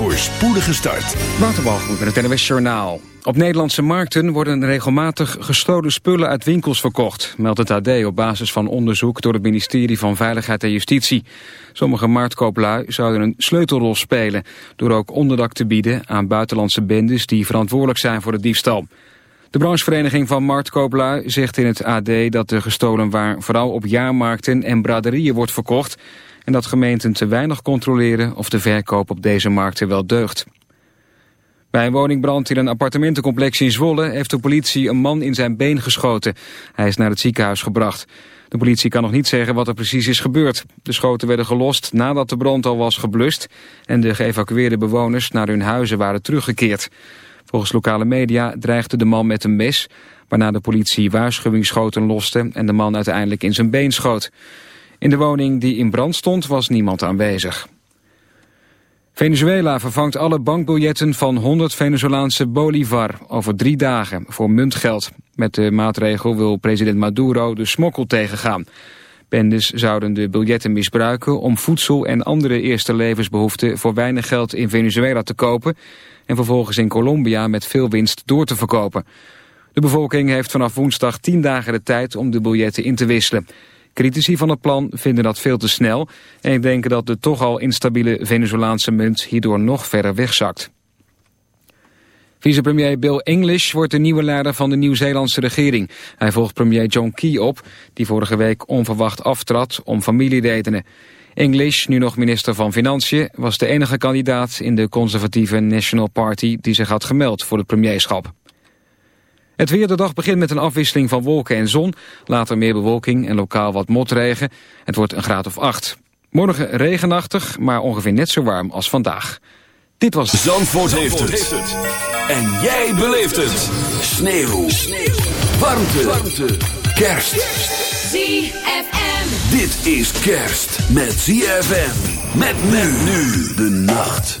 Voor spoedige start. Waterbalgoed met het NWS Journaal. Op Nederlandse markten worden regelmatig gestolen spullen uit winkels verkocht, meldt het AD op basis van onderzoek door het ministerie van Veiligheid en Justitie. Sommige marktkooplui zouden een sleutelrol spelen door ook onderdak te bieden aan buitenlandse bendes die verantwoordelijk zijn voor de diefstal. De branchevereniging van marktkooplui zegt in het AD dat de gestolen waar vooral op jaarmarkten en braderieën wordt verkocht en dat gemeenten te weinig controleren of de verkoop op deze markten wel deugt. Bij een woningbrand in een appartementencomplex in Zwolle heeft de politie een man in zijn been geschoten. Hij is naar het ziekenhuis gebracht. De politie kan nog niet zeggen wat er precies is gebeurd. De schoten werden gelost nadat de brand al was geblust en de geëvacueerde bewoners naar hun huizen waren teruggekeerd. Volgens lokale media dreigde de man met een mes, waarna de politie waarschuwingsschoten loste en de man uiteindelijk in zijn been schoot. In de woning die in brand stond was niemand aanwezig. Venezuela vervangt alle bankbiljetten van 100 Venezolaanse bolivar over drie dagen voor muntgeld. Met de maatregel wil president Maduro de smokkel tegengaan. Bendes zouden de biljetten misbruiken om voedsel en andere eerste levensbehoeften voor weinig geld in Venezuela te kopen en vervolgens in Colombia met veel winst door te verkopen. De bevolking heeft vanaf woensdag tien dagen de tijd om de biljetten in te wisselen. Critici van het plan vinden dat veel te snel en denken dat de toch al instabiele Venezolaanse munt hierdoor nog verder wegzakt. Vicepremier Bill English wordt de nieuwe leider van de Nieuw-Zeelandse regering. Hij volgt premier John Key op, die vorige week onverwacht aftrad om familieredenen. English, nu nog minister van Financiën, was de enige kandidaat in de conservatieve National Party die zich had gemeld voor het premierschap. Het weer de dag begint met een afwisseling van wolken en zon. Later meer bewolking en lokaal wat motregen. Het wordt een graad of acht. Morgen regenachtig, maar ongeveer net zo warm als vandaag. Dit was... Zandvoort, heeft, het. En jij beleeft het. Sneeuw. Sneeuw. Warmte. Warmte. Kerst. ZFM. Dit is kerst met ZFM. Met men nu de nacht.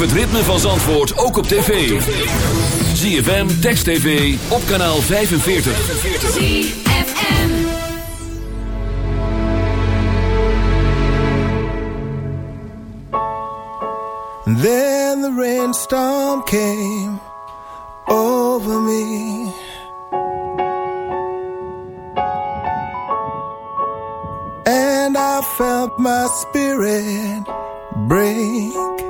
het ritme van Zandvoort ook op tv. ZFM, Text TV, op kanaal 45. Then the rainstorm came over me. And I felt my spirit break.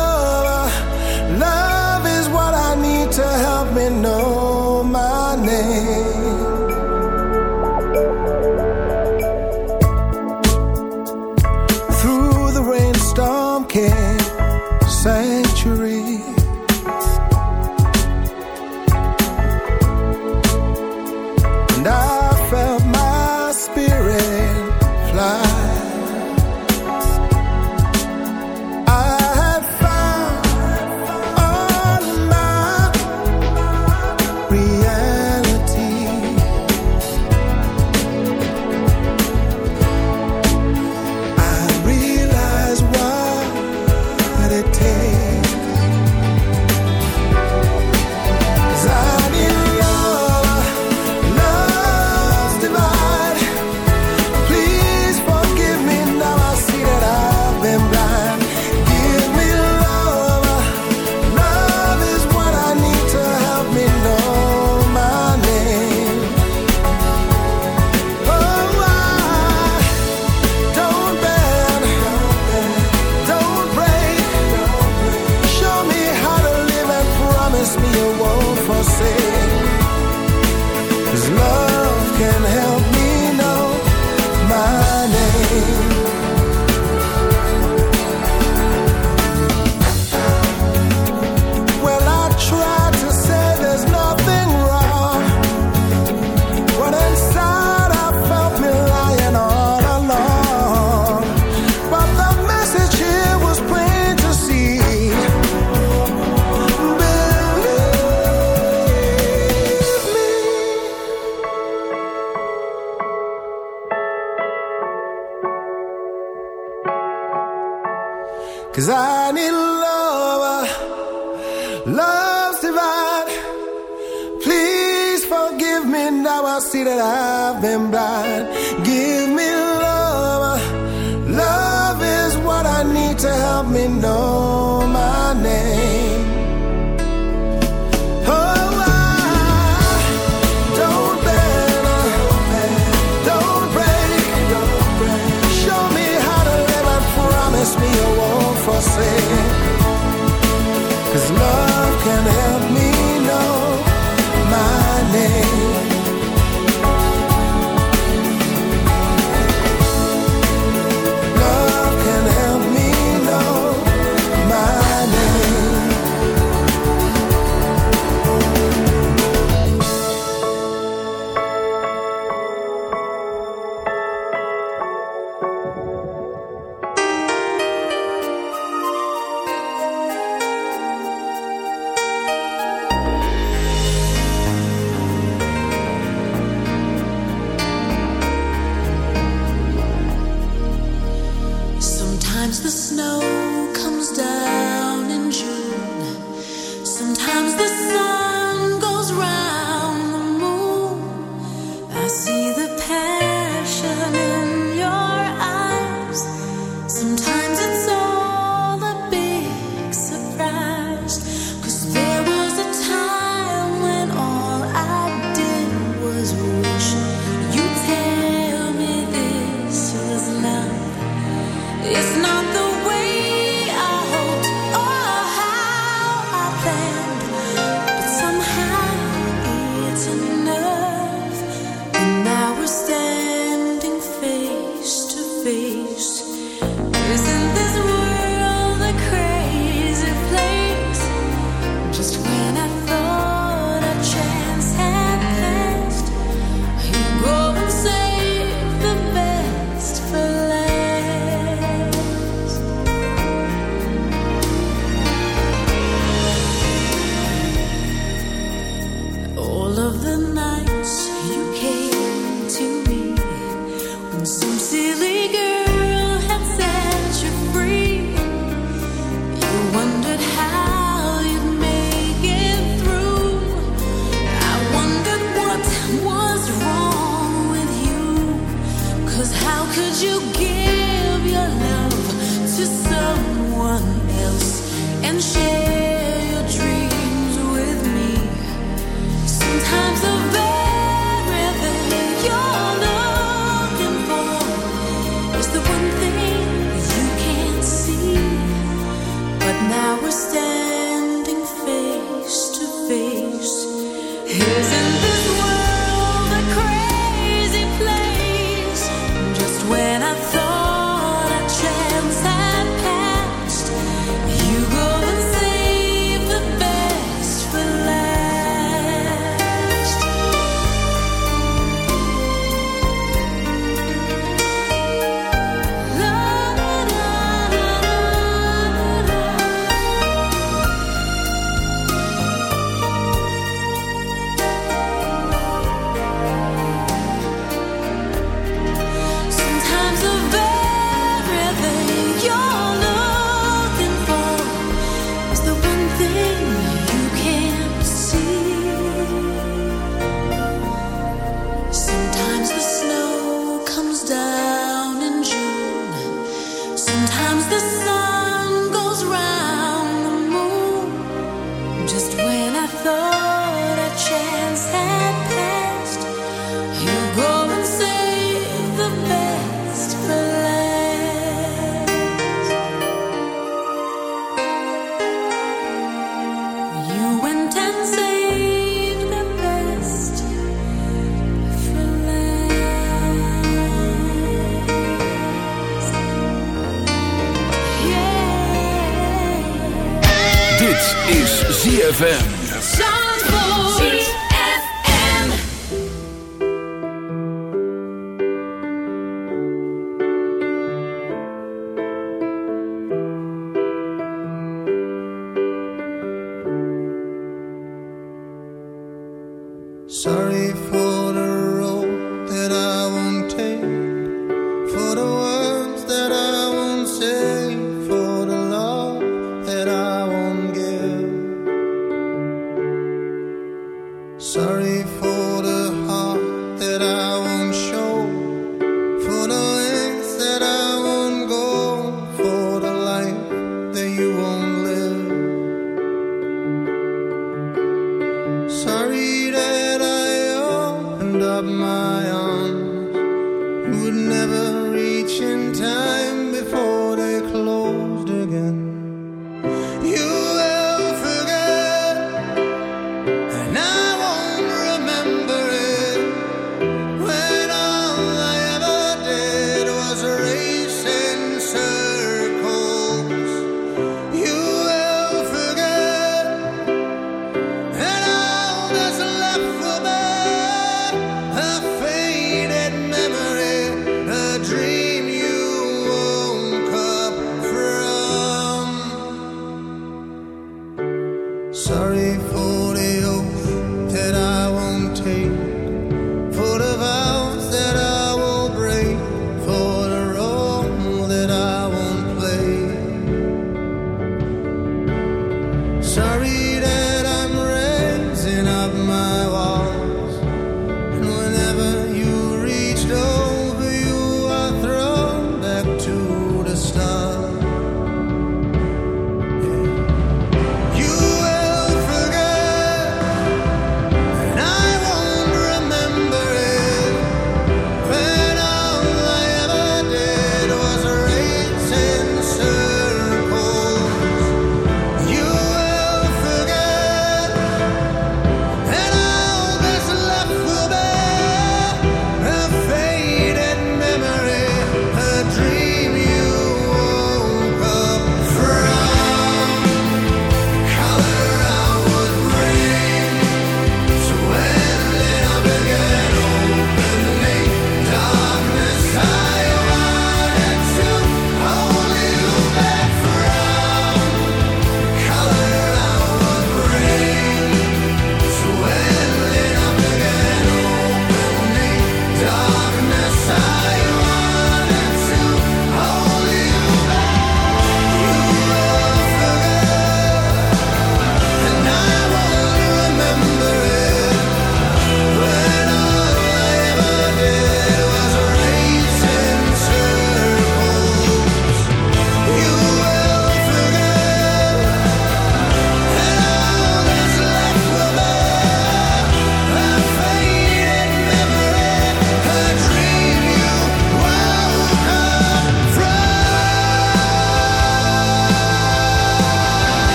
know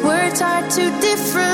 Words are too different.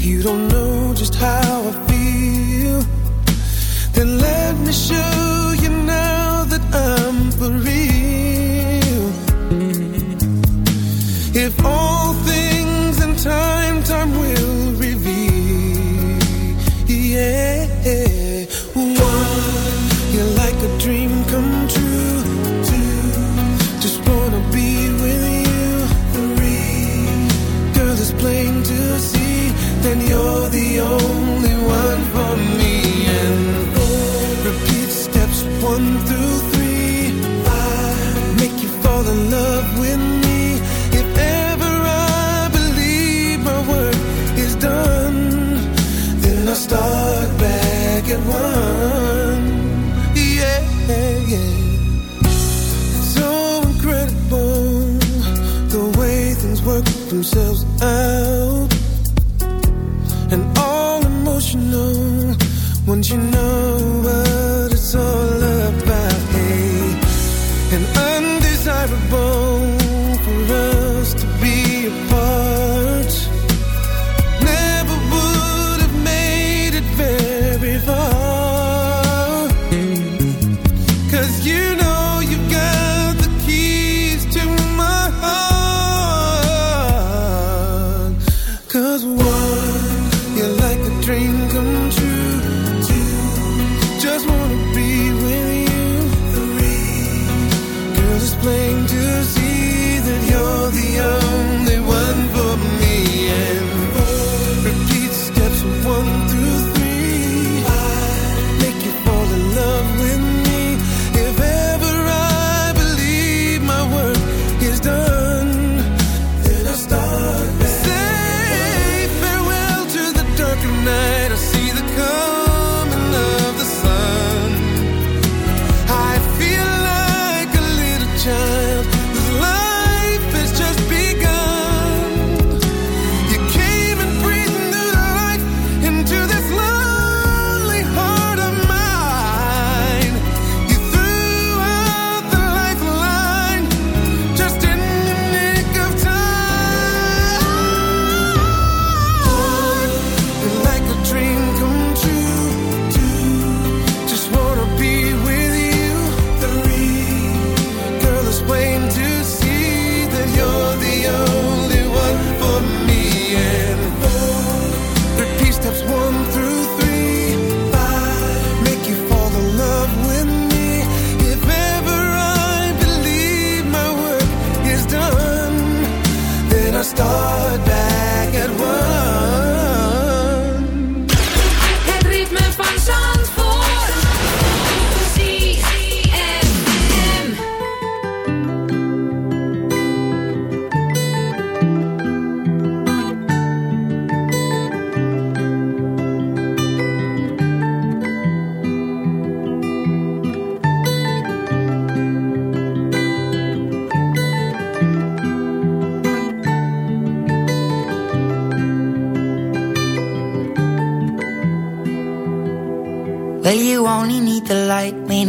You don't know just how I feel Then let me show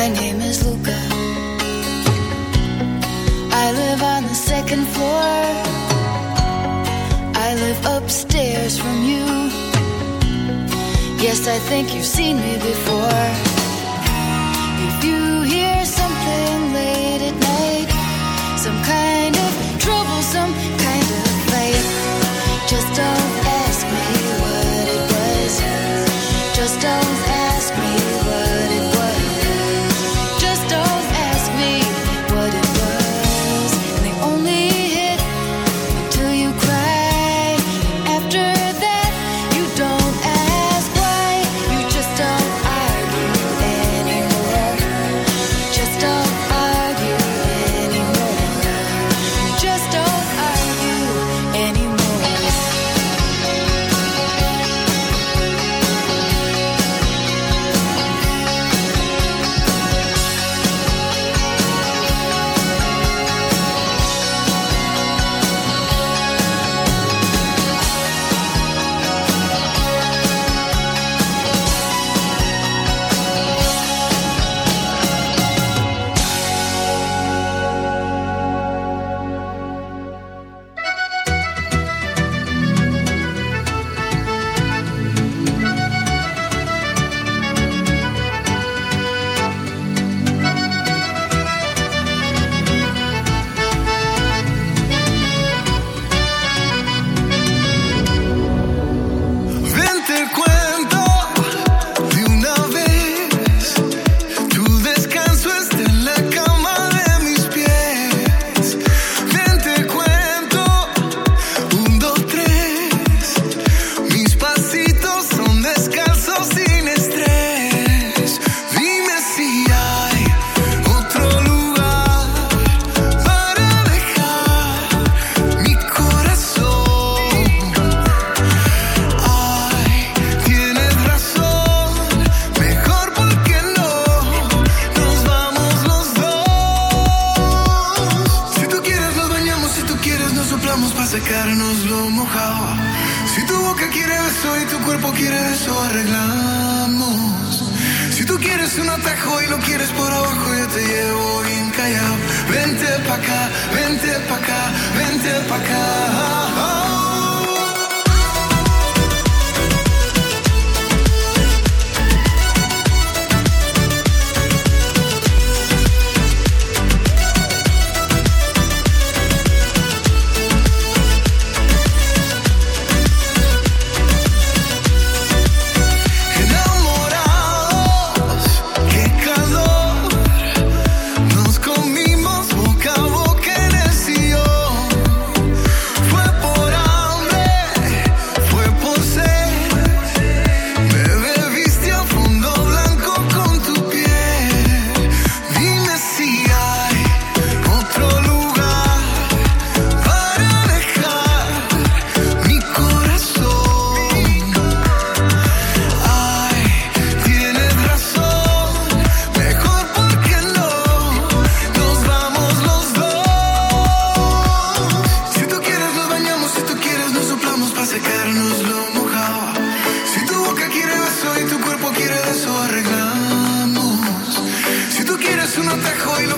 My name is Luca. I live on the second floor. I live upstairs from you. Yes, I think you've seen me before. If you hear something late at night, some kind of troublesome kind of fight, just don't. un atajo y lo